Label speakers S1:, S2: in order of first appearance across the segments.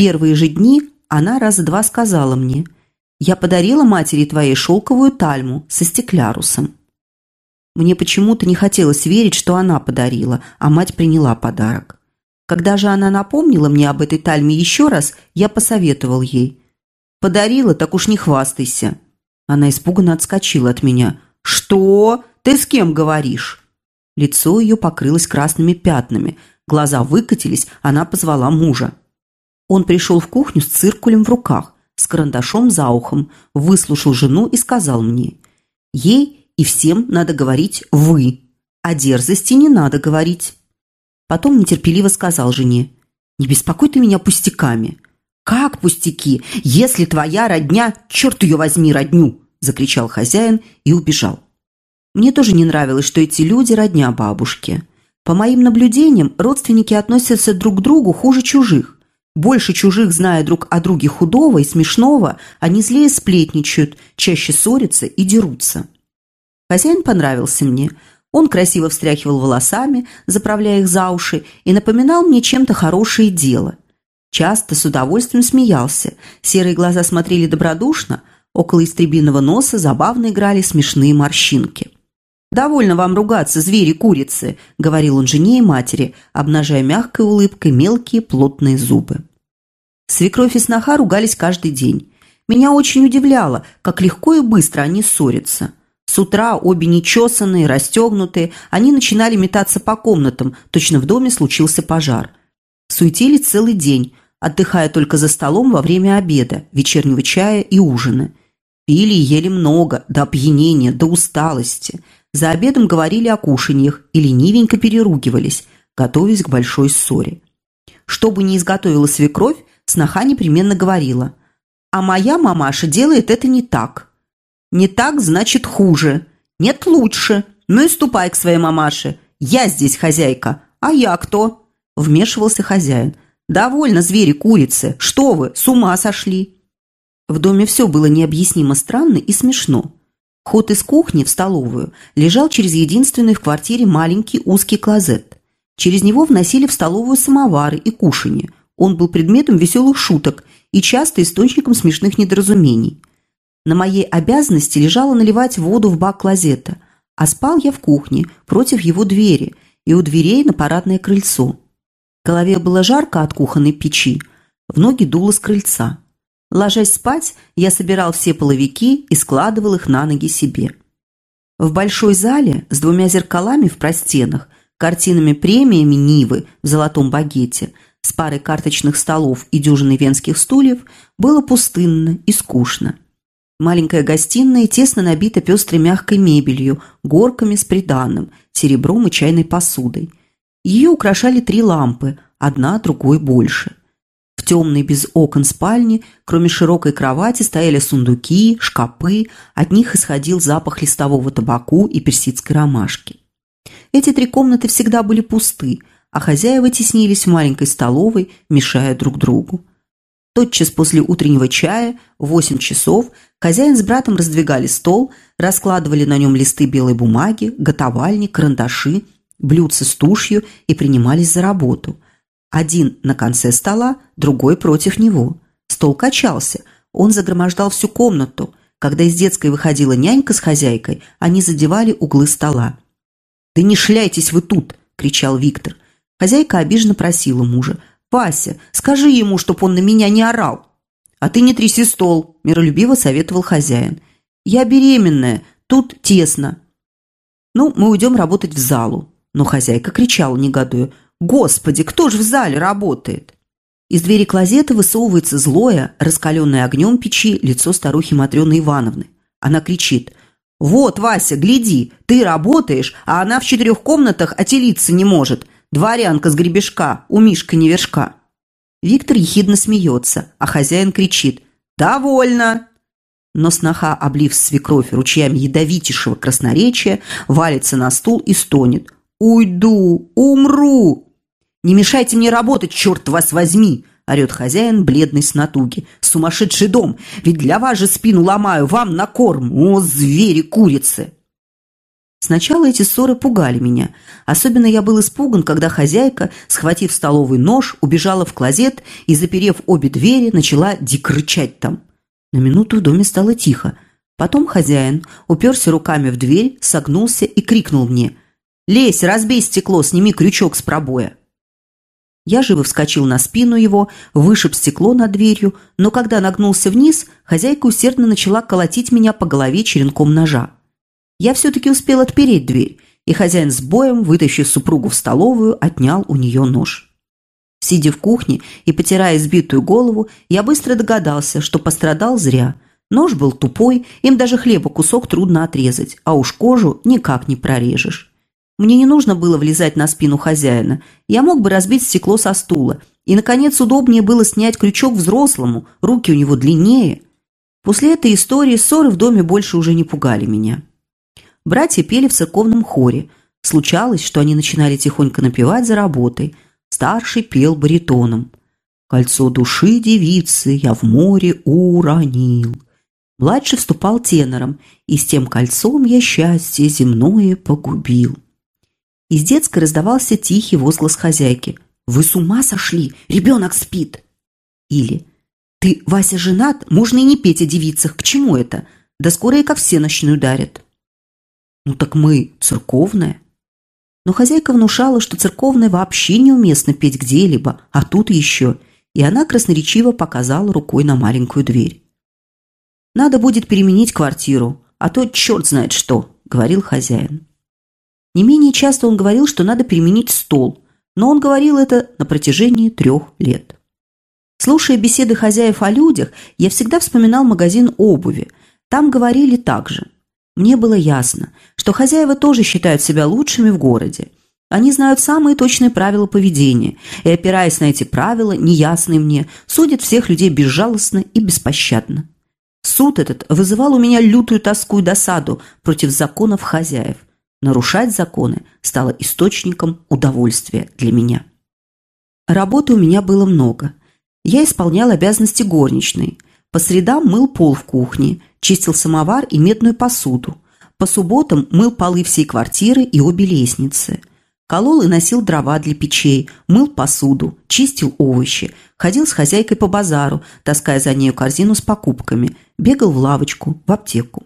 S1: первые же дни она раза два сказала мне, «Я подарила матери твоей шелковую тальму со стеклярусом». Мне почему-то не хотелось верить, что она подарила, а мать приняла подарок. Когда же она напомнила мне об этой тальме еще раз, я посоветовал ей. «Подарила, так уж не хвастайся». Она испуганно отскочила от меня. «Что? Ты с кем говоришь?» Лицо ее покрылось красными пятнами, глаза выкатились, она позвала мужа. Он пришел в кухню с циркулем в руках, с карандашом за ухом, выслушал жену и сказал мне, «Ей и всем надо говорить «вы», а дерзости не надо говорить». Потом нетерпеливо сказал жене, «Не беспокой ты меня пустяками». «Как пустяки? Если твоя родня, черт ее возьми, родню!» – закричал хозяин и убежал. Мне тоже не нравилось, что эти люди – родня бабушки. По моим наблюдениям, родственники относятся друг к другу хуже чужих. Больше чужих, зная друг о друге худого и смешного, они злее сплетничают, чаще ссорятся и дерутся. Хозяин понравился мне. Он красиво встряхивал волосами, заправляя их за уши, и напоминал мне чем-то хорошее дело. Часто с удовольствием смеялся. Серые глаза смотрели добродушно, около истребиного носа забавно играли смешные морщинки. «Довольно вам ругаться, звери-курицы», – говорил он жене и матери, обнажая мягкой улыбкой мелкие плотные зубы. Свекровь и сноха ругались каждый день. Меня очень удивляло, как легко и быстро они ссорятся. С утра обе нечесанные, расстегнутые, они начинали метаться по комнатам, точно в доме случился пожар. Суетились целый день, отдыхая только за столом во время обеда, вечернего чая и ужина. Пили и ели много, до опьянения, до усталости – за обедом говорили о кушаньях и ленивенько переругивались, готовясь к большой ссоре. Что бы ни изготовила свекровь, сноха непременно говорила. «А моя мамаша делает это не так». «Не так, значит, хуже». «Нет, лучше. Ну и ступай к своей мамаше. Я здесь хозяйка. А я кто?» Вмешивался хозяин. «Довольно, звери-курицы. Что вы, с ума сошли?» В доме все было необъяснимо странно и смешно. Ход из кухни в столовую лежал через единственный в квартире маленький узкий клозет. Через него вносили в столовую самовары и кушанье. Он был предметом веселых шуток и часто источником смешных недоразумений. На моей обязанности лежало наливать воду в бак клозета, а спал я в кухне, против его двери, и у дверей на парадное крыльцо. В голове было жарко от кухонной печи, в ноги дуло с крыльца. Ложась спать, я собирал все половики и складывал их на ноги себе. В большой зале с двумя зеркалами в простенах, картинами-премиями Нивы в золотом багете, с парой карточных столов и дюжиной венских стульев было пустынно и скучно. Маленькая гостиная тесно набита пестрой мягкой мебелью, горками с приданным, серебром и чайной посудой. Ее украшали три лампы, одна другой больше. В темной без окон спальне, кроме широкой кровати, стояли сундуки, шкапы, от них исходил запах листового табаку и персидской ромашки. Эти три комнаты всегда были пусты, а хозяева теснились в маленькой столовой, мешая друг другу. Тотчас после утреннего чая, в восемь часов, хозяин с братом раздвигали стол, раскладывали на нем листы белой бумаги, готовальни, карандаши, блюдца с тушью и принимались за работу – один на конце стола, другой против него. Стол качался, он загромождал всю комнату. Когда из детской выходила нянька с хозяйкой, они задевали углы стола. «Да не шляйтесь вы тут!» – кричал Виктор. Хозяйка обиженно просила мужа. «Вася, скажи ему, чтоб он на меня не орал!» «А ты не тряси стол!» – миролюбиво советовал хозяин. «Я беременная, тут тесно!» «Ну, мы уйдем работать в залу!» Но хозяйка кричала, негодуя. Господи, кто же в зале работает? Из двери клозета высовывается злое, раскаленное огнем печи, лицо старухи Матрены Ивановны. Она кричит. «Вот, Вася, гляди, ты работаешь, а она в четырех комнатах отелиться не может. Дворянка с гребешка, у Мишка не вершка». Виктор ехидно смеется, а хозяин кричит. «Довольно!» Но сноха, облив свекровь ручьями ядовитейшего красноречия, валится на стул и стонет. «Уйду! Умру!» «Не мешайте мне работать, черт вас возьми!» – орет хозяин, бледный с натуги. «Сумасшедший дом! Ведь для вас же спину ломаю, вам на корм! О, звери-курицы!» Сначала эти ссоры пугали меня. Особенно я был испуган, когда хозяйка, схватив столовый нож, убежала в клозет и, заперев обе двери, начала дико там. На минуту в доме стало тихо. Потом хозяин уперся руками в дверь, согнулся и крикнул мне «Лезь, разбей стекло, сними крючок с пробоя». Я живо вскочил на спину его, вышиб стекло над дверью, но когда нагнулся вниз, хозяйка усердно начала колотить меня по голове черенком ножа. Я все-таки успел отпереть дверь, и хозяин с боем, вытащив супругу в столовую, отнял у нее нож. Сидя в кухне и потирая избитую голову, я быстро догадался, что пострадал зря. Нож был тупой, им даже хлеба кусок трудно отрезать, а уж кожу никак не прорежешь. Мне не нужно было влезать на спину хозяина. Я мог бы разбить стекло со стула. И, наконец, удобнее было снять крючок взрослому, руки у него длиннее. После этой истории ссоры в доме больше уже не пугали меня. Братья пели в церковном хоре. Случалось, что они начинали тихонько напевать за работой. Старший пел баритоном. «Кольцо души девицы я в море уронил». Младший вступал тенором, и с тем кольцом я счастье земное погубил. Из детской раздавался тихий возглас хозяйки. «Вы с ума сошли? Ребенок спит!» Или «Ты, Вася, женат? Можно и не петь о девицах. К чему это? Да скоро и ко все ночную дарят». «Ну так мы церковная». Но хозяйка внушала, что церковная вообще неуместно петь где-либо, а тут еще. И она красноречиво показала рукой на маленькую дверь. «Надо будет переменить квартиру, а то черт знает что», — говорил хозяин. Не менее часто он говорил, что надо переменить стол, но он говорил это на протяжении трех лет. Слушая беседы хозяев о людях, я всегда вспоминал магазин обуви. Там говорили так же – мне было ясно, что хозяева тоже считают себя лучшими в городе. Они знают самые точные правила поведения, и, опираясь на эти правила, неясные мне, судят всех людей безжалостно и беспощадно. Суд этот вызывал у меня лютую тоску и досаду против законов хозяев. Нарушать законы стало источником удовольствия для меня. Работы у меня было много. Я исполнял обязанности горничной. По средам мыл пол в кухне, чистил самовар и медную посуду. По субботам мыл полы всей квартиры и обе лестницы. Колол и носил дрова для печей, мыл посуду, чистил овощи, ходил с хозяйкой по базару, таская за нею корзину с покупками, бегал в лавочку, в аптеку.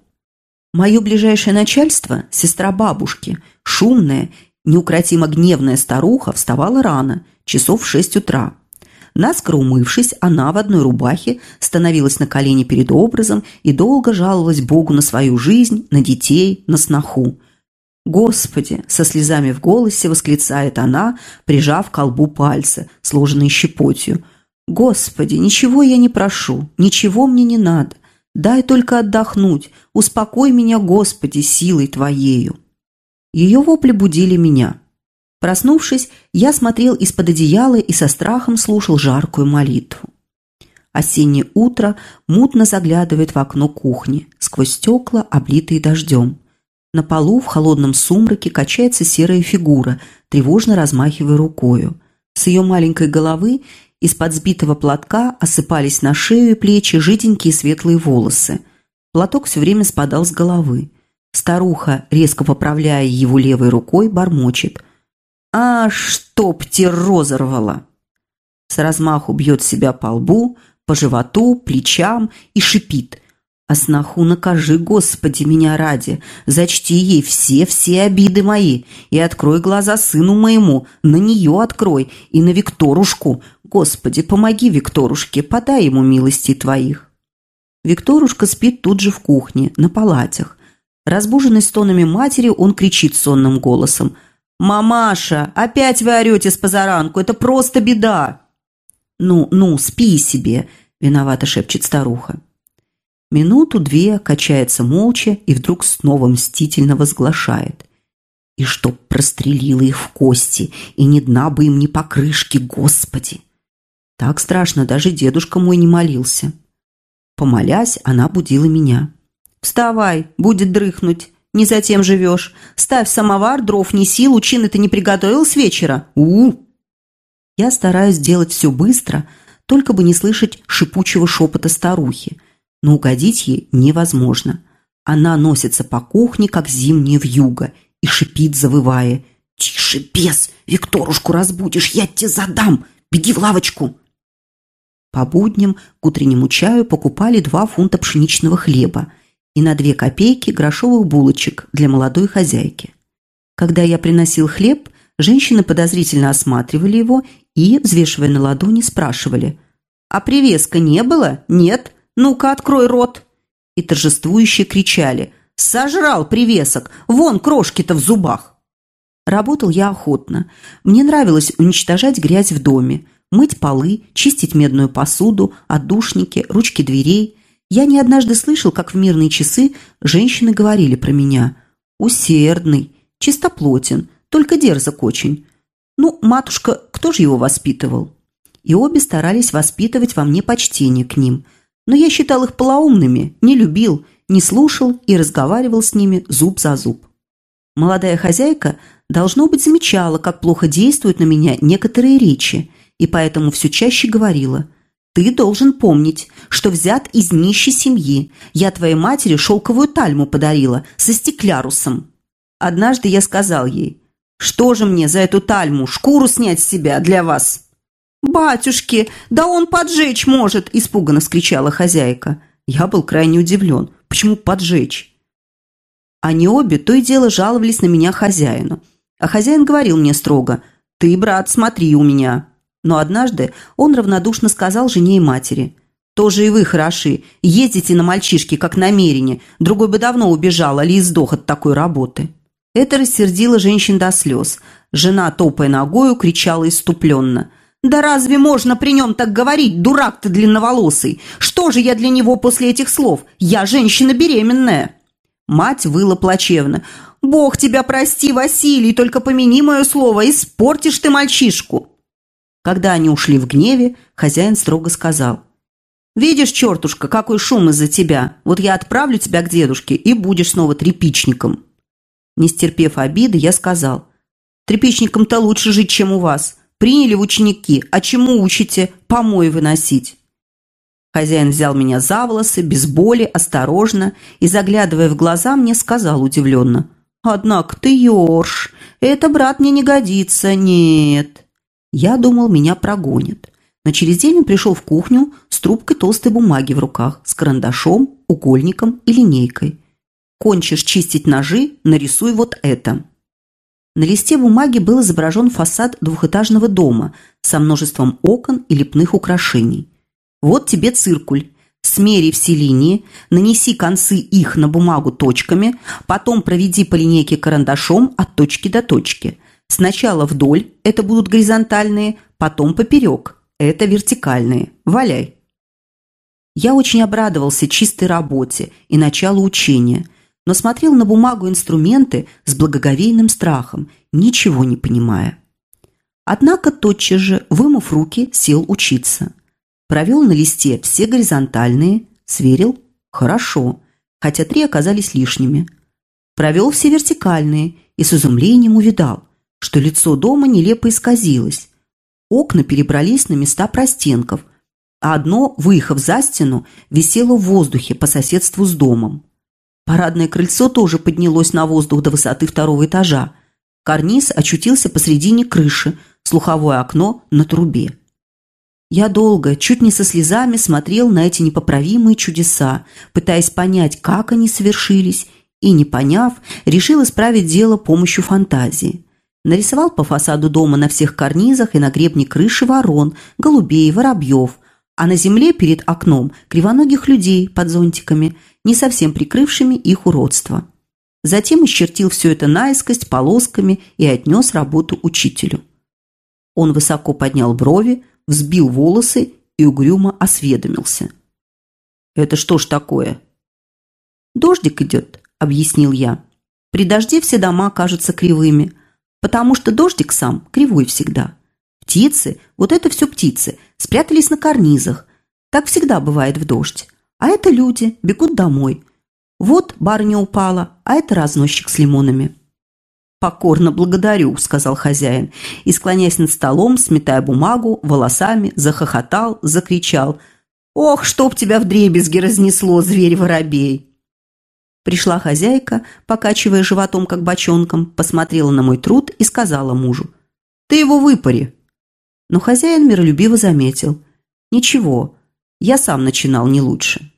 S1: Мое ближайшее начальство, сестра бабушки, шумная, неукротимо гневная старуха, вставала рано, часов в шесть утра. Наскоро умывшись, она в одной рубахе становилась на колени перед образом и долго жаловалась Богу на свою жизнь, на детей, на сноху. «Господи!» – со слезами в голосе восклицает она, прижав к колбу пальцы, сложенные щепотью. «Господи, ничего я не прошу, ничего мне не надо. Дай только отдохнуть, успокой меня, Господи, силой Твоею». Ее вопли будили меня – Проснувшись, я смотрел из-под одеяла и со страхом слушал жаркую молитву. Осеннее утро мутно заглядывает в окно кухни, сквозь стекла, облитые дождем. На полу в холодном сумраке качается серая фигура, тревожно размахивая рукою. С ее маленькой головы из-под сбитого платка осыпались на шею и плечи жиденькие светлые волосы. Платок все время спадал с головы. Старуха, резко поправляя его левой рукой, бормочет – а чтоб те розорвало! С размаху бьет себя по лбу, по животу, плечам и шипит. А сноху накажи, Господи, меня ради, зачти ей все-все обиды мои и открой глаза сыну моему, на нее открой и на Викторушку. Господи, помоги Викторушке, подай ему милости твоих. Викторушка спит тут же в кухне, на палатях. Разбуженный стонами матери, он кричит сонным голосом – «Мамаша, опять вы орете с позаранку, это просто беда!» «Ну, ну, спи себе», – виновато шепчет старуха. Минуту-две качается молча и вдруг снова мстительно возглашает. «И чтоб прострелила их в кости, и ни дна бы им ни покрышки, Господи!» Так страшно даже дедушка мой не молился. Помолясь, она будила меня. «Вставай, будет дрыхнуть!» Не затем живешь. Ставь самовар, дров неси, лучины ты не приготовил с вечера. у, -у. Я стараюсь делать все быстро, только бы не слышать шипучего шепота старухи. Но угодить ей невозможно. Она носится по кухне, как зимняя вьюга, и шипит, завывая. «Тише, бес! Викторушку разбудишь, я тебе задам! Беги в лавочку!» По будням к утреннему чаю покупали два фунта пшеничного хлеба и на две копейки грошовых булочек для молодой хозяйки. Когда я приносил хлеб, женщины подозрительно осматривали его и, взвешивая на ладони, спрашивали «А привеска не было? Нет? Ну-ка, открой рот!» И торжествующе кричали «Сожрал привесок! Вон крошки-то в зубах!» Работал я охотно. Мне нравилось уничтожать грязь в доме, мыть полы, чистить медную посуду, отдушники, ручки дверей. Я не однажды слышал, как в мирные часы женщины говорили про меня. «Усердный, чистоплотен, только дерзок очень». Ну, матушка, кто же его воспитывал? И обе старались воспитывать во мне почтение к ним. Но я считал их полоумными, не любил, не слушал и разговаривал с ними зуб за зуб. Молодая хозяйка, должно быть, замечала, как плохо действуют на меня некоторые речи – и поэтому все чаще говорила «Ты должен помнить, что взят из нищей семьи. Я твоей матери шелковую тальму подарила со стеклярусом». Однажды я сказал ей «Что же мне за эту тальму, шкуру снять с себя для вас?» «Батюшки, да он поджечь может!» – испуганно скричала хозяйка. Я был крайне удивлен. Почему поджечь? Они обе то и дело жаловались на меня хозяину. А хозяин говорил мне строго «Ты, брат, смотри у меня». Но однажды он равнодушно сказал жене и матери. «Тоже и вы хороши. Ездите на мальчишки, как намерение. Другой бы давно убежал, али издох от такой работы». Это рассердило женщин до слез. Жена, топая ногою, кричала иступленно. «Да разве можно при нем так говорить, дурак ты длинноволосый? Что же я для него после этих слов? Я женщина беременная!» Мать выла плачевно. «Бог тебя прости, Василий, только помяни мое слово, испортишь ты мальчишку!» Когда они ушли в гневе, хозяин строго сказал. «Видишь, чертушка, какой шум из-за тебя. Вот я отправлю тебя к дедушке, и будешь снова тряпичником». Не стерпев обиды, я сказал. «Тряпичником-то лучше жить, чем у вас. Приняли в ученики, а чему учите? Помой выносить». Хозяин взял меня за волосы, без боли, осторожно, и, заглядывая в глаза, мне сказал удивленно. «Однако ты ёрш. Это, брат, мне не годится. Нет». Я думал, меня прогонят. Но через день он пришел в кухню с трубкой толстой бумаги в руках, с карандашом, угольником и линейкой. «Кончишь чистить ножи, нарисуй вот это». На листе бумаги был изображен фасад двухэтажного дома со множеством окон и лепных украшений. «Вот тебе циркуль. Смери все линии, нанеси концы их на бумагу точками, потом проведи по линейке карандашом от точки до точки. Сначала вдоль, это будут горизонтальные, потом поперек, это вертикальные. Валяй. Я очень обрадовался чистой работе и началу учения, но смотрел на бумагу инструменты с благоговейным страхом, ничего не понимая. Однако тотчас же, вымыв руки, сел учиться. Провел на листе все горизонтальные, сверил – хорошо, хотя три оказались лишними. Провел все вертикальные и с изумлением увидал – что лицо дома нелепо исказилось. Окна перебрались на места простенков, а одно, выехав за стену, висело в воздухе по соседству с домом. Парадное крыльцо тоже поднялось на воздух до высоты второго этажа. Карниз очутился посредине крыши, слуховое окно на трубе. Я долго, чуть не со слезами, смотрел на эти непоправимые чудеса, пытаясь понять, как они совершились, и, не поняв, решил исправить дело помощью фантазии. Нарисовал по фасаду дома на всех карнизах и на гребне крыши ворон, голубей, воробьев, а на земле перед окном кривоногих людей под зонтиками, не совсем прикрывшими их уродство. Затем исчертил все это наискость полосками и отнес работу учителю. Он высоко поднял брови, взбил волосы и угрюмо осведомился. «Это что ж такое?» «Дождик идет», — объяснил я. «При дожде все дома кажутся кривыми, потому что дождик сам кривой всегда. Птицы, вот это все птицы, спрятались на карнизах. Так всегда бывает в дождь. А это люди, бегут домой. Вот барыня упала, а это разносчик с лимонами. «Покорно благодарю», — сказал хозяин, и, склоняясь над столом, сметая бумагу, волосами, захохотал, закричал. «Ох, чтоб тебя в дребезги разнесло, зверь-воробей!» Пришла хозяйка, покачивая животом, как бочонком, посмотрела на мой труд и сказала мужу. «Ты его выпари!» Но хозяин миролюбиво заметил. «Ничего, я сам начинал не лучше».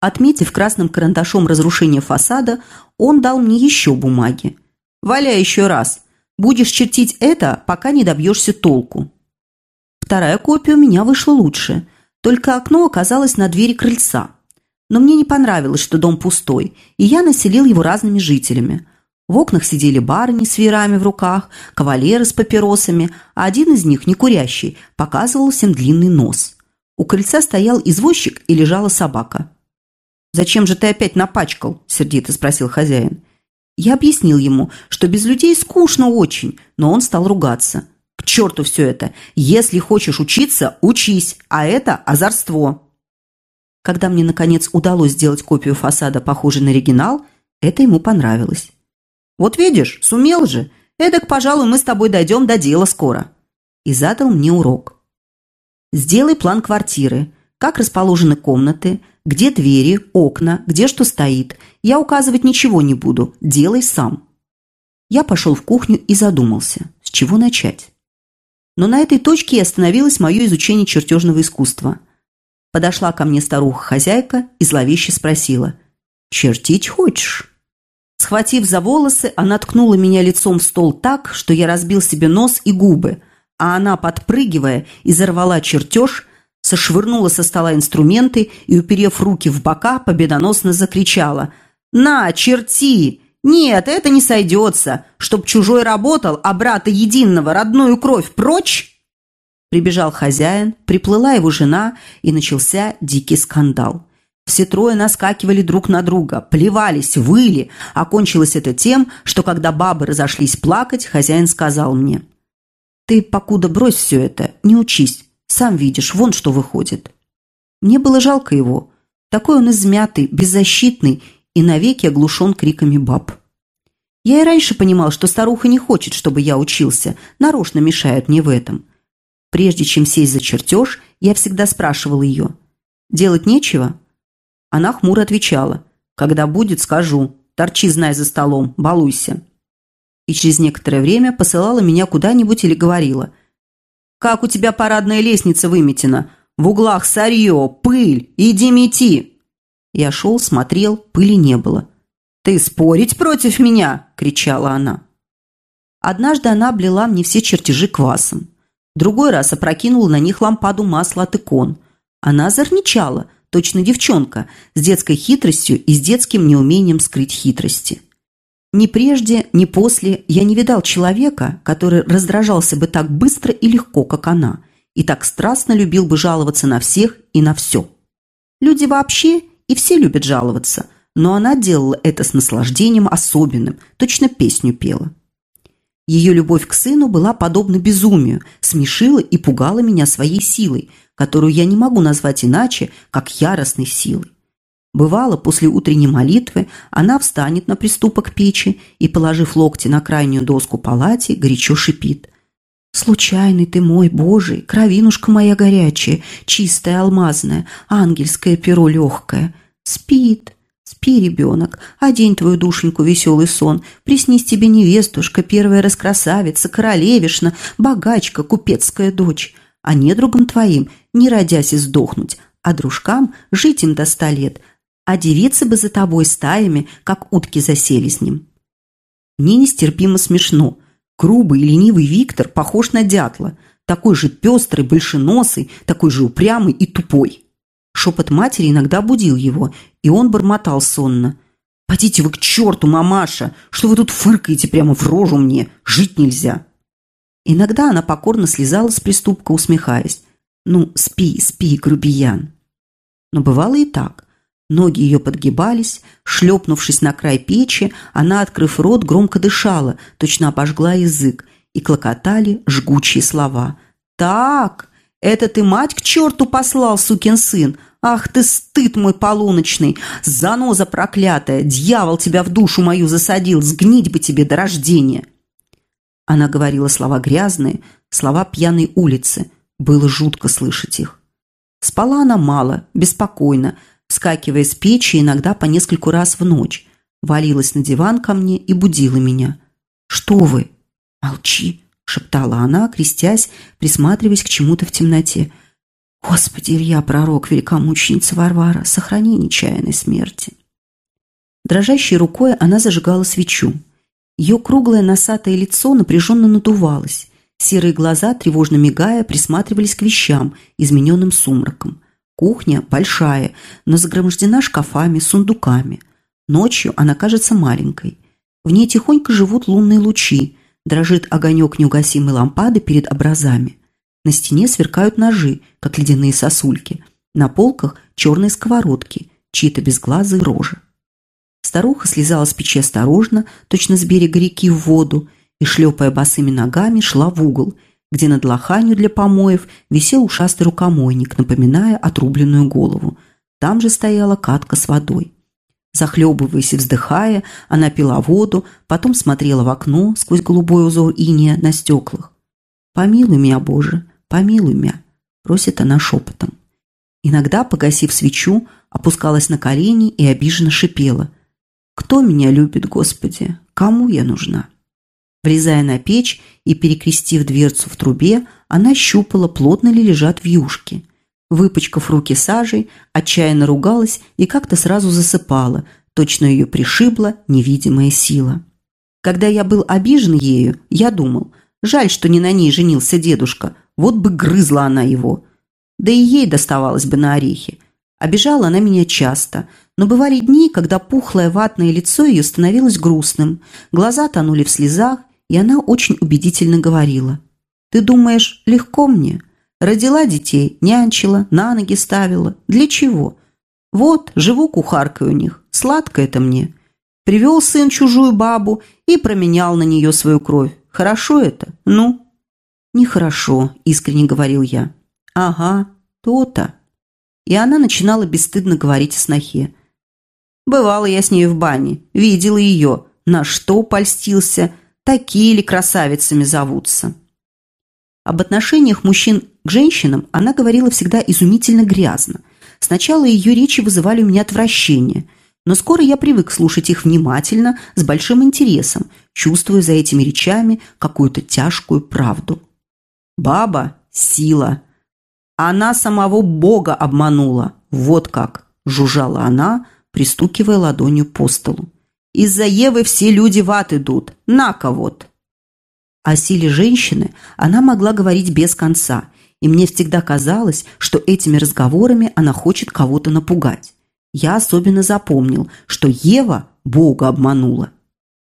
S1: Отметив красным карандашом разрушение фасада, он дал мне еще бумаги. «Валяй еще раз. Будешь чертить это, пока не добьешься толку». Вторая копия у меня вышла лучше, только окно оказалось на двери крыльца. Но мне не понравилось, что дом пустой, и я населил его разными жителями. В окнах сидели барыни с веерами в руках, кавалеры с папиросами, а один из них, не курящий, показывал всем длинный нос. У крыльца стоял извозчик и лежала собака. «Зачем же ты опять напачкал?» – сердито спросил хозяин. Я объяснил ему, что без людей скучно очень, но он стал ругаться. «К черту все это! Если хочешь учиться, учись, а это озорство!» Когда мне, наконец, удалось сделать копию фасада, похожей на оригинал, это ему понравилось. «Вот видишь, сумел же. Эдак, пожалуй, мы с тобой дойдем до дела скоро». И задал мне урок. «Сделай план квартиры, как расположены комнаты, где двери, окна, где что стоит. Я указывать ничего не буду, делай сам». Я пошел в кухню и задумался, с чего начать. Но на этой точке и остановилось мое изучение чертежного искусства. Подошла ко мне старуха-хозяйка и зловеще спросила. «Чертить хочешь?» Схватив за волосы, она ткнула меня лицом в стол так, что я разбил себе нос и губы, а она, подпрыгивая, изорвала чертеж, сошвырнула со стола инструменты и, уперев руки в бока, победоносно закричала. «На, черти! Нет, это не сойдется! Чтоб чужой работал, а брата единого родную кровь прочь!» Прибежал хозяин, приплыла его жена, и начался дикий скандал. Все трое наскакивали друг на друга, плевались, выли. Окончилось это тем, что когда бабы разошлись плакать, хозяин сказал мне, «Ты, покуда брось все это, не учись, сам видишь, вон что выходит». Мне было жалко его. Такой он измятый, беззащитный и навеки оглушен криками баб. Я и раньше понимал, что старуха не хочет, чтобы я учился, нарочно мешает мне в этом. Прежде чем сесть за чертеж, я всегда спрашивал ее. «Делать нечего?» Она хмуро отвечала. «Когда будет, скажу. Торчи, знай, за столом, балуйся». И через некоторое время посылала меня куда-нибудь или говорила. «Как у тебя парадная лестница выметена? В углах сырье, пыль, иди мети!» Я шел, смотрел, пыли не было. «Ты спорить против меня?» – кричала она. Однажды она облила мне все чертежи квасом. Другой раз опрокинул на них лампаду масла от икон. Она озорничала, точно девчонка, с детской хитростью и с детским неумением скрыть хитрости. Ни прежде, ни после я не видал человека, который раздражался бы так быстро и легко, как она, и так страстно любил бы жаловаться на всех и на все. Люди вообще и все любят жаловаться, но она делала это с наслаждением особенным, точно песню пела. Ее любовь к сыну была подобна безумию, смешила и пугала меня своей силой, которую я не могу назвать иначе, как яростной силой. Бывало, после утренней молитвы она встанет на приступок печи и, положив локти на крайнюю доску палати, горячо шипит. «Случайный ты мой, Божий, кровинушка моя горячая, чистая, алмазная, ангельское перо легкое. Спит, Спи, ребенок, одень твою душеньку веселый сон, приснись тебе невестушка, первая раскрасавица, королевишна, богачка, купецкая дочь. А недругам твоим, не родясь и сдохнуть, а дружкам жить им до ста лет, а девицы бы за тобой стаями, как утки засели с ним. Мне нестерпимо смешно. Грубый и ленивый Виктор похож на дятла, такой же пестрый, большеносый, такой же упрямый и тупой. Шепот матери иногда будил его, и он бормотал сонно. «Подите вы к черту, мамаша! Что вы тут фыркаете прямо в рожу мне? Жить нельзя!» Иногда она покорно слезала с приступка, усмехаясь. «Ну, спи, спи, грубиян!» Но бывало и так. Ноги ее подгибались, шлепнувшись на край печи, она, открыв рот, громко дышала, точно обожгла язык, и клокотали жгучие слова. «Так, это ты мать к черту послал, сукин сын! Ах ты, стыд мой полуночный! Заноза проклятая! Дьявол тебя в душу мою засадил! Сгнить бы тебе до рождения!» Она говорила слова грязные, слова пьяной улицы. Было жутко слышать их. Спала она мало, беспокойно, вскакивая с печи иногда по нескольку раз в ночь. валилась на диван ко мне и будила меня. «Что вы?» «Молчи!» – шептала она, крестясь, присматриваясь к чему-то в темноте. «Господи, Илья, пророк, великомученица Варвара, сохрани нечаянной смерти!» Дрожащей рукой она зажигала свечу. Ее круглое носатое лицо напряженно надувалось. Серые глаза, тревожно мигая, присматривались к вещам, измененным сумраком. Кухня большая, но загромождена шкафами, сундуками. Ночью она кажется маленькой. В ней тихонько живут лунные лучи, дрожит огонек неугасимой лампады перед образами. На стене сверкают ножи, как ледяные сосульки. На полках черные сковородки, чьи-то безглазые рожи. Старуха слезала с печи осторожно, точно с берега реки в воду, и, шлепая босыми ногами, шла в угол, где над лоханью для помоев висел ушастый рукомойник, напоминая отрубленную голову. Там же стояла катка с водой. Захлебываясь и вздыхая, она пила воду, потом смотрела в окно сквозь голубой узор иния на стеклах. «Помилуй меня, Боже, помилуй меня», – просит она шепотом. Иногда, погасив свечу, опускалась на колени и обиженно шипела. «Кто меня любит, Господи? Кому я нужна?» Влезая на печь и перекрестив дверцу в трубе, она щупала, плотно ли лежат вьюшки. Выпачкав руки сажей, отчаянно ругалась и как-то сразу засыпала, точно ее пришибла невидимая сила. Когда я был обижен ею, я думал, жаль, что не на ней женился дедушка, вот бы грызла она его. Да и ей доставалось бы на орехи. Обижала она меня часто, но бывали дни, когда пухлое ватное лицо ее становилось грустным, глаза тонули в слезах, и она очень убедительно говорила. «Ты думаешь, легко мне? Родила детей, нянчила, на ноги ставила. Для чего? Вот, живу кухаркой у них, сладко это мне. Привел сын чужую бабу и променял на нее свою кровь. Хорошо это? Ну?» «Нехорошо», – искренне говорил я. «Ага, то-то». И она начинала бесстыдно говорить о снохе. Бывала я с ней в бане, видела ее, на что польстился – такие ли красавицами зовутся. Об отношениях мужчин к женщинам она говорила всегда изумительно грязно. Сначала ее речи вызывали у меня отвращение, но скоро я привык слушать их внимательно, с большим интересом, чувствуя за этими речами какую-то тяжкую правду. «Баба – сила. Она самого Бога обманула. Вот как!» – жужжала она, пристукивая ладонью по столу. Из-за Евы все люди в ад идут. На-ка вот!» О силе женщины она могла говорить без конца, и мне всегда казалось, что этими разговорами она хочет кого-то напугать. Я особенно запомнил, что Ева Бога обманула.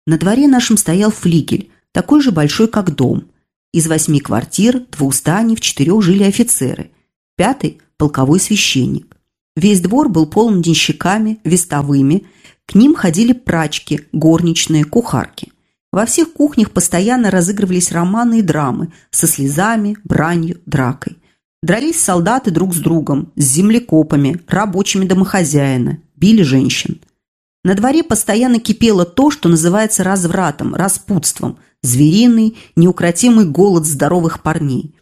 S1: На дворе нашем стоял флигель, такой же большой, как дом. Из восьми квартир, двух зданий, в четырех жили офицеры. Пятый – полковой священник. Весь двор был полон денщиками, вестовыми, к ним ходили прачки, горничные, кухарки. Во всех кухнях постоянно разыгрывались романы и драмы со слезами, бранью, дракой. Дрались солдаты друг с другом, с землекопами, рабочими домохозяина, били женщин. На дворе постоянно кипело то, что называется развратом, распутством, звериный, неукротимый голод здоровых парней.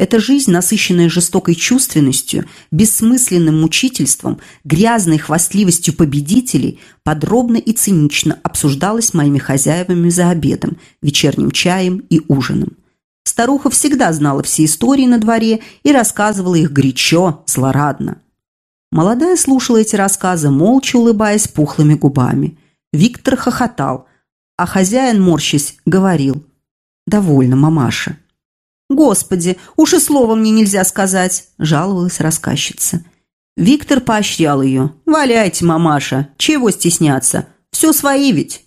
S1: Эта жизнь, насыщенная жестокой чувственностью, бессмысленным мучительством, грязной хвастливостью победителей, подробно и цинично обсуждалась моими хозяевами за обедом, вечерним чаем и ужином. Старуха всегда знала все истории на дворе и рассказывала их горячо, злорадно. Молодая слушала эти рассказы, молча улыбаясь пухлыми губами. Виктор хохотал, а хозяин, морщись, говорил «Довольно, мамаша». «Господи, уж и слова мне нельзя сказать!» – жаловалась рассказчица. Виктор поощрял ее. «Валяйте, мамаша, чего стесняться? Все свои ведь!»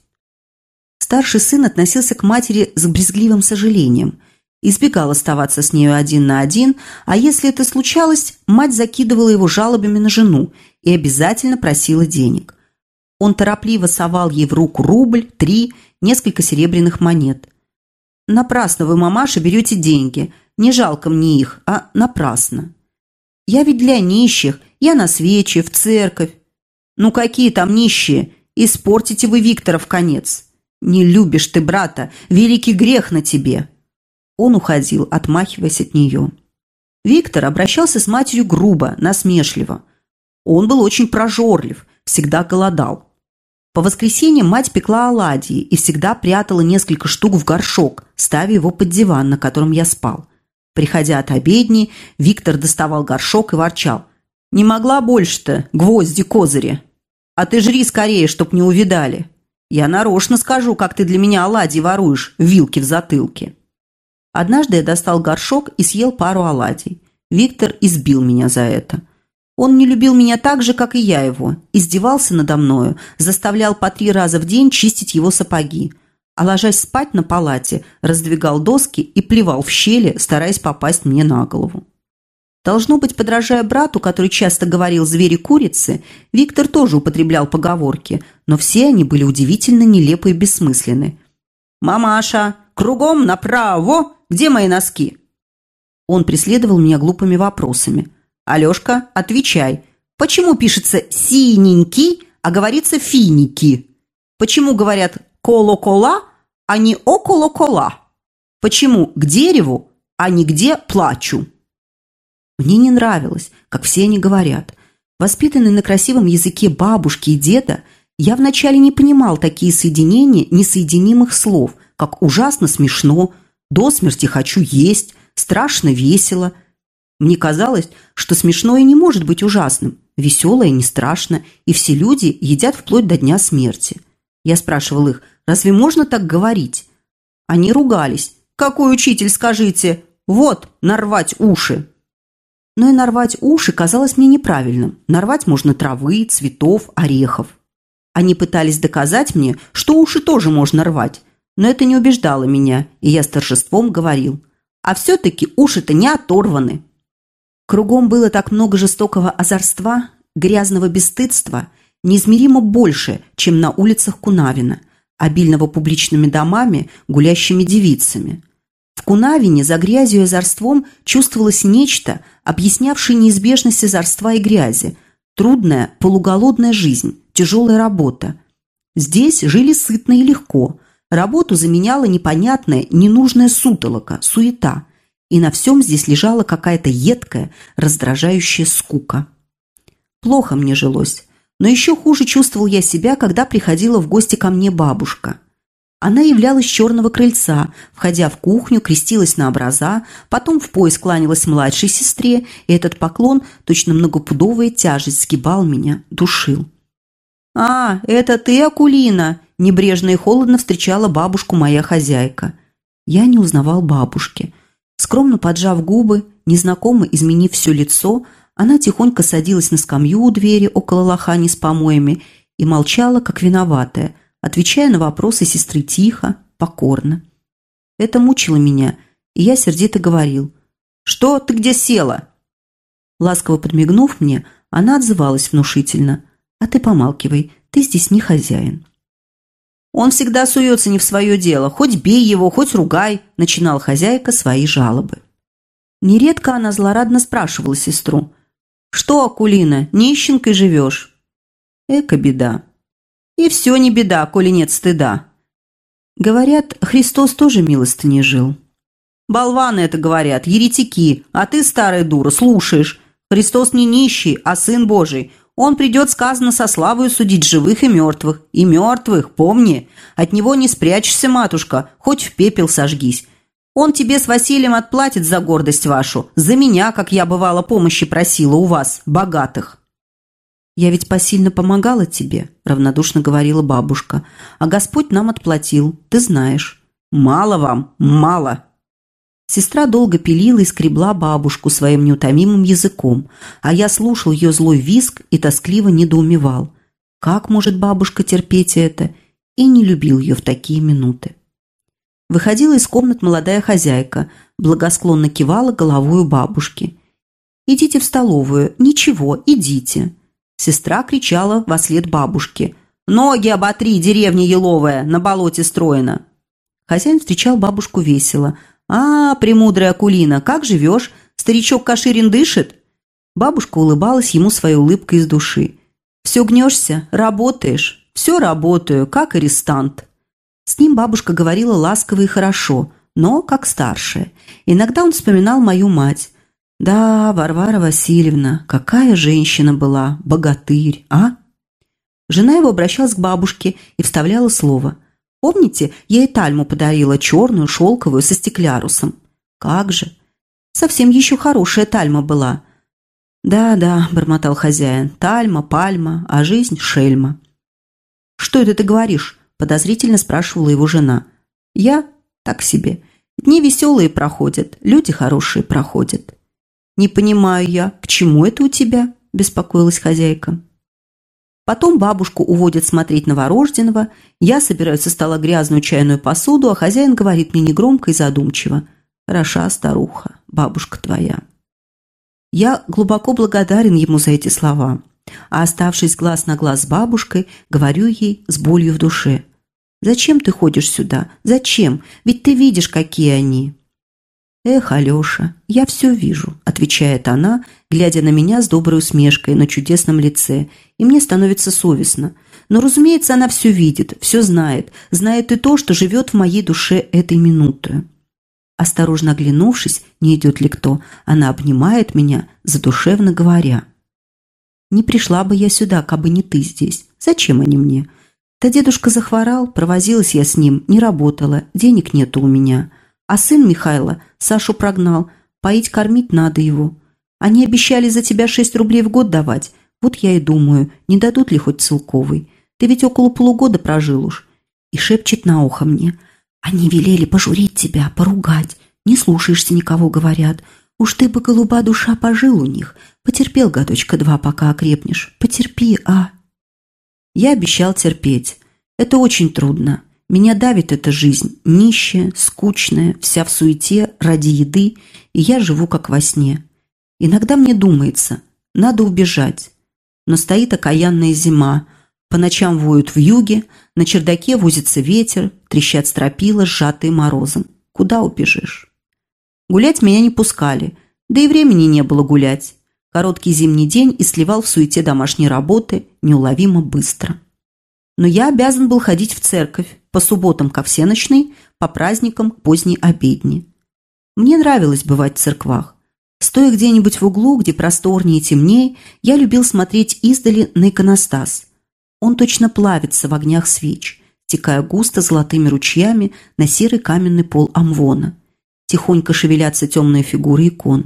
S1: Старший сын относился к матери с брезгливым сожалением. Избегал оставаться с нею один на один, а если это случалось, мать закидывала его жалобами на жену и обязательно просила денег. Он торопливо совал ей в руку рубль, три, несколько серебряных монет. Напрасно вы, мамаша, берете деньги. Не жалко мне их, а напрасно. Я ведь для нищих. Я на свечи, в церковь. Ну какие там нищие? Испортите вы Виктора в конец. Не любишь ты брата. Великий грех на тебе. Он уходил, отмахиваясь от нее. Виктор обращался с матерью грубо, насмешливо. Он был очень прожорлив, всегда голодал. По воскресеньям мать пекла оладьи и всегда прятала несколько штук в горшок, ставя его под диван, на котором я спал. Приходя от обедни, Виктор доставал горшок и ворчал. «Не могла больше-то, гвозди-козыри! А ты жри скорее, чтоб не увидали! Я нарочно скажу, как ты для меня оладьи воруешь, вилки в затылке!» Однажды я достал горшок и съел пару оладий. Виктор избил меня за это. Он не любил меня так же, как и я его, издевался надо мною, заставлял по три раза в день чистить его сапоги, а ложась спать на палате, раздвигал доски и плевал в щели, стараясь попасть мне на голову. Должно быть, подражая брату, который часто говорил «звери-курицы», Виктор тоже употреблял поговорки, но все они были удивительно нелепы и бессмысленны. «Мамаша, кругом направо! Где мои носки?» Он преследовал меня глупыми вопросами – Алешка, отвечай. Почему пишется «синенький», а говорится «финики»? Почему говорят «колокола», а не «околокола»? Почему к дереву, а не где плачу? Мне не нравилось, как все они говорят. Воспитанный на красивом языке бабушки и деда, я вначале не понимал такие соединения несоединимых слов, как «ужасно смешно», «до смерти хочу есть», «страшно весело», мне казалось, что смешное не может быть ужасным, веселое не страшно, и все люди едят вплоть до дня смерти. Я спрашивал их, разве можно так говорить? Они ругались. «Какой учитель, скажите? Вот, нарвать уши!» Но и нарвать уши казалось мне неправильным. Нарвать можно травы, цветов, орехов. Они пытались доказать мне, что уши тоже можно рвать, но это не убеждало меня, и я с торжеством говорил. А все-таки уши-то не оторваны. Кругом было так много жестокого озорства, грязного бесстыдства, неизмеримо больше, чем на улицах Кунавина, обильного публичными домами, гулящими девицами. В Кунавине за грязью и озорством чувствовалось нечто, объяснявшее неизбежность озорства и грязи, трудная, полуголодная жизнь, тяжелая работа. Здесь жили сытно и легко. Работу заменяла непонятная, ненужная сутолока, суета – и на всем здесь лежала какая-то едкая, раздражающая скука. Плохо мне жилось, но еще хуже чувствовал я себя, когда приходила в гости ко мне бабушка. Она являлась черного крыльца, входя в кухню, крестилась на образа, потом в пояс кланялась младшей сестре, и этот поклон, точно многопудовая тяжесть, сгибал меня, душил. «А, это ты, Акулина!» – небрежно и холодно встречала бабушку моя хозяйка. Я не узнавал бабушки – Скромно поджав губы, незнакомо изменив все лицо, она тихонько садилась на скамью у двери около лохани с помоями и молчала, как виноватая, отвечая на вопросы сестры тихо, покорно. Это мучило меня, и я сердито говорил. «Что ты где села?» Ласково подмигнув мне, она отзывалась внушительно. «А ты помалкивай, ты здесь не хозяин». Он всегда суется не в свое дело. Хоть бей его, хоть ругай», – начинал хозяйка свои жалобы. Нередко она злорадно спрашивала сестру. «Что, Акулина, нищенкой живешь?» «Эка беда». «И все не беда, коли нет стыда». Говорят, Христос тоже милостыни жил. «Болваны это говорят, еретики, а ты, старая дура, слушаешь. Христос не нищий, а Сын Божий. Он придет, сказано, со славою судить живых и мертвых. И мертвых, помни. От него не спрячешься, матушка, хоть в пепел сожгись. Он тебе с Василием отплатит за гордость вашу, за меня, как я, бывало, помощи просила у вас, богатых». «Я ведь посильно помогала тебе», – равнодушно говорила бабушка. «А Господь нам отплатил, ты знаешь». «Мало вам, мало», Сестра долго пилила и скребла бабушку своим неутомимым языком, а я слушал ее злой визг и тоскливо недоумевал. Как может бабушка терпеть это? И не любил ее в такие минуты. Выходила из комнат молодая хозяйка, благосклонно кивала головою бабушки. «Идите в столовую. Ничего, идите». Сестра кричала во след бабушки. «Ноги оботри, деревня еловая, на болоте строена». Хозяин встречал бабушку весело – «А, премудрая Акулина, как живешь? Старичок Каширин дышит?» Бабушка улыбалась ему своей улыбкой из души. «Все гнешься? Работаешь?» «Все работаю, как арестант». С ним бабушка говорила ласково и хорошо, но как старшая. Иногда он вспоминал мою мать. «Да, Варвара Васильевна, какая женщина была, богатырь, а?» Жена его обращалась к бабушке и вставляла слово. Помните, я ей тальму подарила, черную, шелковую, со стеклярусом. Как же! Совсем еще хорошая тальма была. Да-да, бормотал хозяин, тальма, пальма, а жизнь – шельма. Что это ты говоришь? Подозрительно спрашивала его жена. Я? Так себе. Дни веселые проходят, люди хорошие проходят. Не понимаю я, к чему это у тебя? Беспокоилась хозяйка. Потом бабушку уводят смотреть новорожденного, я собираю со стола грязную чайную посуду, а хозяин говорит мне негромко и задумчиво. «Хороша старуха, бабушка твоя». Я глубоко благодарен ему за эти слова, а оставшись глаз на глаз с бабушкой, говорю ей с болью в душе. «Зачем ты ходишь сюда? Зачем? Ведь ты видишь, какие они». «Эх, Алеша, я все вижу», – отвечает она, глядя на меня с доброй усмешкой на чудесном лице, и мне становится совестно. Но, разумеется, она все видит, все знает, знает и то, что живет в моей душе этой минутой. Осторожно оглянувшись, не идет ли кто, она обнимает меня, задушевно говоря. «Не пришла бы я сюда, кабы не ты здесь. Зачем они мне? Да дедушка захворал, провозилась я с ним, не работала, денег нету у меня». А сын Михайла Сашу прогнал. Поить, кормить надо его. Они обещали за тебя шесть рублей в год давать. Вот я и думаю, не дадут ли хоть целковый. Ты ведь около полугода прожил уж. И шепчет на ухо мне. Они велели пожурить тебя, поругать. Не слушаешься никого, говорят. Уж ты бы, голуба душа, пожил у них. Потерпел годочка два, пока окрепнешь. Потерпи, а... Я обещал терпеть. Это очень трудно. Меня давит эта жизнь, нищая, скучная, вся в суете, ради еды, и я живу как во сне. Иногда мне думается, надо убежать. Но стоит окаянная зима, по ночам воют в юге, на чердаке возится ветер, трещат стропила, сжатые морозом. Куда убежишь? Гулять меня не пускали, да и времени не было гулять. Короткий зимний день и сливал в суете домашней работы неуловимо быстро. Но я обязан был ходить в церковь, по субботам ко всеночной, по праздникам к поздней обедне. Мне нравилось бывать в церквах. Стоя где-нибудь в углу, где просторнее и темнее, я любил смотреть издали на иконостас. Он точно плавится в огнях свеч, стекая густо золотыми ручьями на серый каменный пол амвона. Тихонько шевелятся темные фигуры икон.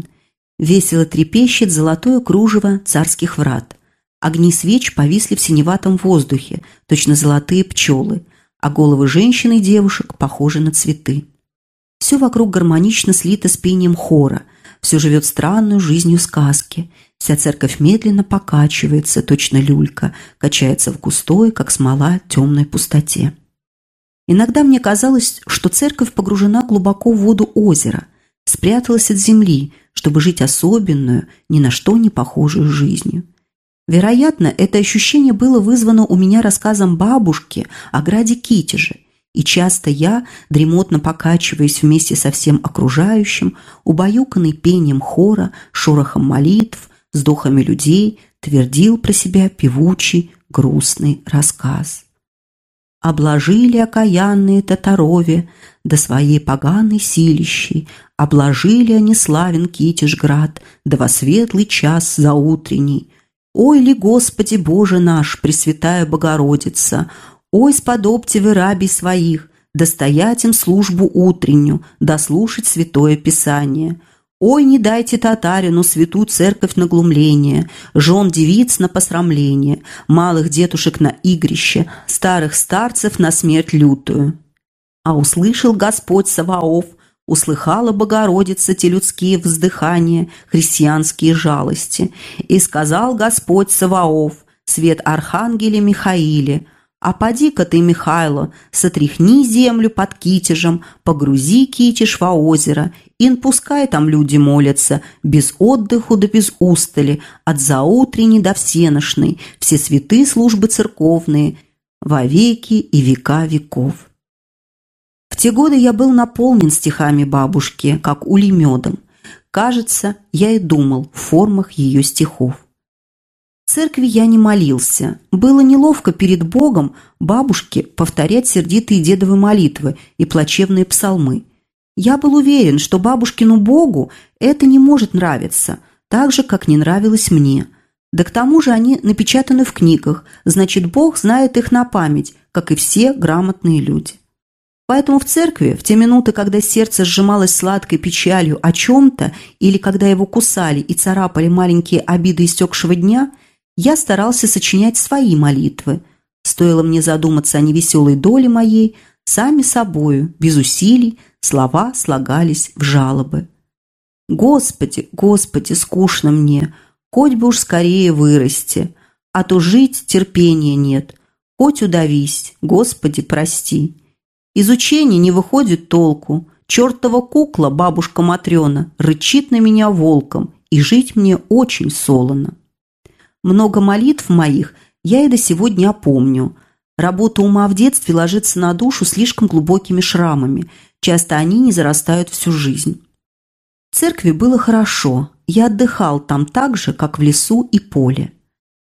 S1: Весело трепещет золотое кружево царских врат. Огни свеч повисли в синеватом воздухе, точно золотые пчелы – а головы женщин и девушек похожи на цветы. Все вокруг гармонично слито с пением хора, все живет странную жизнью сказки. Вся церковь медленно покачивается, точно люлька, качается в густой, как смола, темной пустоте. Иногда мне казалось, что церковь погружена глубоко в воду озера, спряталась от земли, чтобы жить особенную, ни на что не похожую жизнью. Вероятно, это ощущение было вызвано у меня рассказом бабушки о граде Китеже, и часто я, дремотно покачиваясь вместе со всем окружающим, убаюканный пением хора, шорохом молитв, вздохами людей, твердил про себя певучий, грустный рассказ. Обложили окаянные татарове до своей поганой силищей, обложили они славен Китежград, да во светлый час заутренний, Ой ли, Господи Боже наш, Пресвятая Богородица, Ой, сподобьте вы раби своих, достоять им службу утреннюю, дослушать Святое Писание. Ой, не дайте татарину святую церковь на глумление, жен девиц на посрамление, малых детушек на игрище, старых старцев на смерть лютую. А услышал Господь Саваоф, услыхала Богородица те людские вздыхания, христианские жалости, и сказал Господь Саваоф, свет Архангеле Михаиле, «А поди-ка ты, Михайло, сотряхни землю под китежем, погрузи китеж во озеро, и пускай там люди молятся, без отдыху да без устали, от заутренней до всеношной, все святы службы церковные, во веки и века веков». Те годы я был наполнен стихами бабушки, как улей медом. Кажется, я и думал в формах ее стихов. В церкви я не молился. Было неловко перед Богом бабушке повторять сердитые дедовы молитвы и плачевные псалмы. Я был уверен, что бабушкину Богу это не может нравиться, так же, как не нравилось мне. Да к тому же они напечатаны в книгах, значит, Бог знает их на память, как и все грамотные люди. Поэтому в церкви, в те минуты, когда сердце сжималось сладкой печалью о чем-то, или когда его кусали и царапали маленькие обиды истекшего дня, я старался сочинять свои молитвы. Стоило мне задуматься о невеселой доле моей, сами собою, без усилий, слова слагались в жалобы. «Господи, Господи, скучно мне, хоть бы уж скорее вырасти, а то жить терпения нет, хоть удавись, Господи, прости». Из учения не выходит толку. Чертова кукла, бабушка Матрена, рычит на меня волком, и жить мне очень солоно. Много молитв моих я и до сегодня помню. Работа ума в детстве ложится на душу слишком глубокими шрамами. Часто они не зарастают всю жизнь. В церкви было хорошо. Я отдыхал там так же, как в лесу и поле.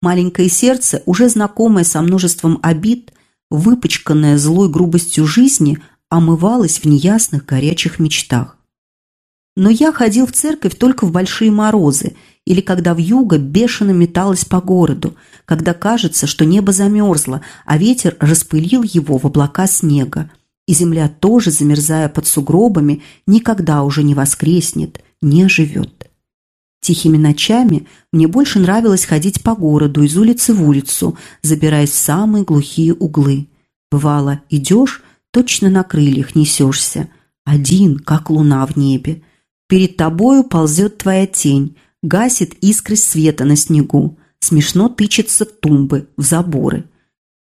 S1: Маленькое сердце, уже знакомое со множеством обид, выпачканная злой грубостью жизни, омывалась в неясных горячих мечтах. Но я ходил в церковь только в большие морозы или когда в юго бешено металась по городу, когда кажется, что небо замерзло, а ветер распылил его в облака снега, и земля тоже, замерзая под сугробами, никогда уже не воскреснет, не оживет. Тихими ночами мне больше нравилось ходить по городу из улицы в улицу, забираясь в самые глухие углы. Бывало, идешь, точно на крыльях несешься, один, как луна в небе. Перед тобою ползет твоя тень, гасит искры света на снегу, смешно тычется в тумбы, в заборы.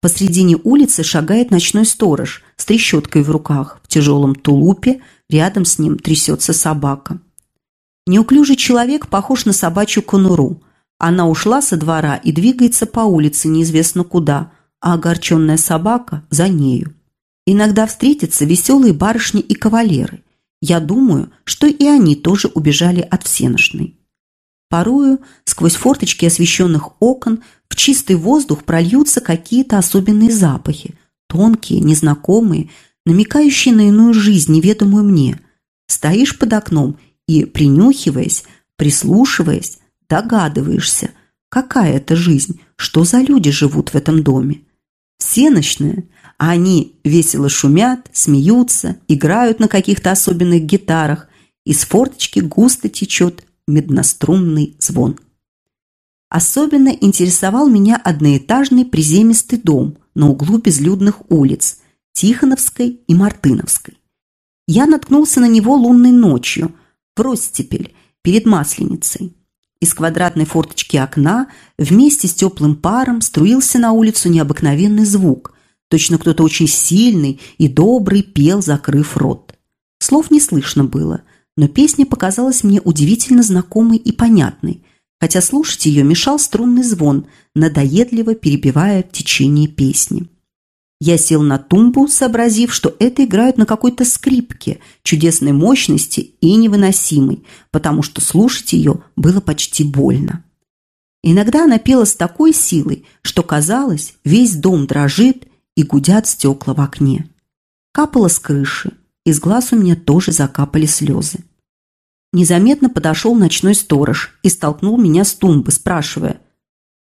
S1: Посредине улицы шагает ночной сторож с трещоткой в руках, в тяжелом тулупе, рядом с ним трясется собака. Неуклюжий человек похож на собачью конуру. Она ушла со двора и двигается по улице неизвестно куда, а огорченная собака за нею. Иногда встретятся веселые барышни и кавалеры. Я думаю, что и они тоже убежали от всеношной. Порою сквозь форточки освещенных окон в чистый воздух прольются какие-то особенные запахи, тонкие, незнакомые, намекающие на иную жизнь, неведомую мне. Стоишь под окном и, принюхиваясь, прислушиваясь, догадываешься, какая это жизнь, что за люди живут в этом доме. Всеночная, а они весело шумят, смеются, играют на каких-то особенных гитарах, из форточки густо течет меднострунный звон. Особенно интересовал меня одноэтажный приземистый дом на углу безлюдных улиц Тихоновской и Мартыновской. Я наткнулся на него лунной ночью – в Ростепель, перед Масленицей. Из квадратной форточки окна вместе с теплым паром струился на улицу необыкновенный звук. Точно кто-то очень сильный и добрый пел, закрыв рот. Слов не слышно было, но песня показалась мне удивительно знакомой и понятной, хотя слушать ее мешал струнный звон, надоедливо перебивая течение песни. Я сел на тумбу, сообразив, что это играют на какой-то скрипке чудесной мощности и невыносимой, потому что слушать ее было почти больно. Иногда она пела с такой силой, что казалось, весь дом дрожит и гудят стекла в окне. Капало с крыши, из глаз у меня тоже закапали слезы. Незаметно подошел ночной сторож и столкнул меня с тумбы, спрашивая,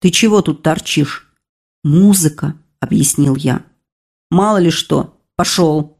S1: «Ты чего тут торчишь?» «Музыка», — объяснил я. Мало ли что. Пошел.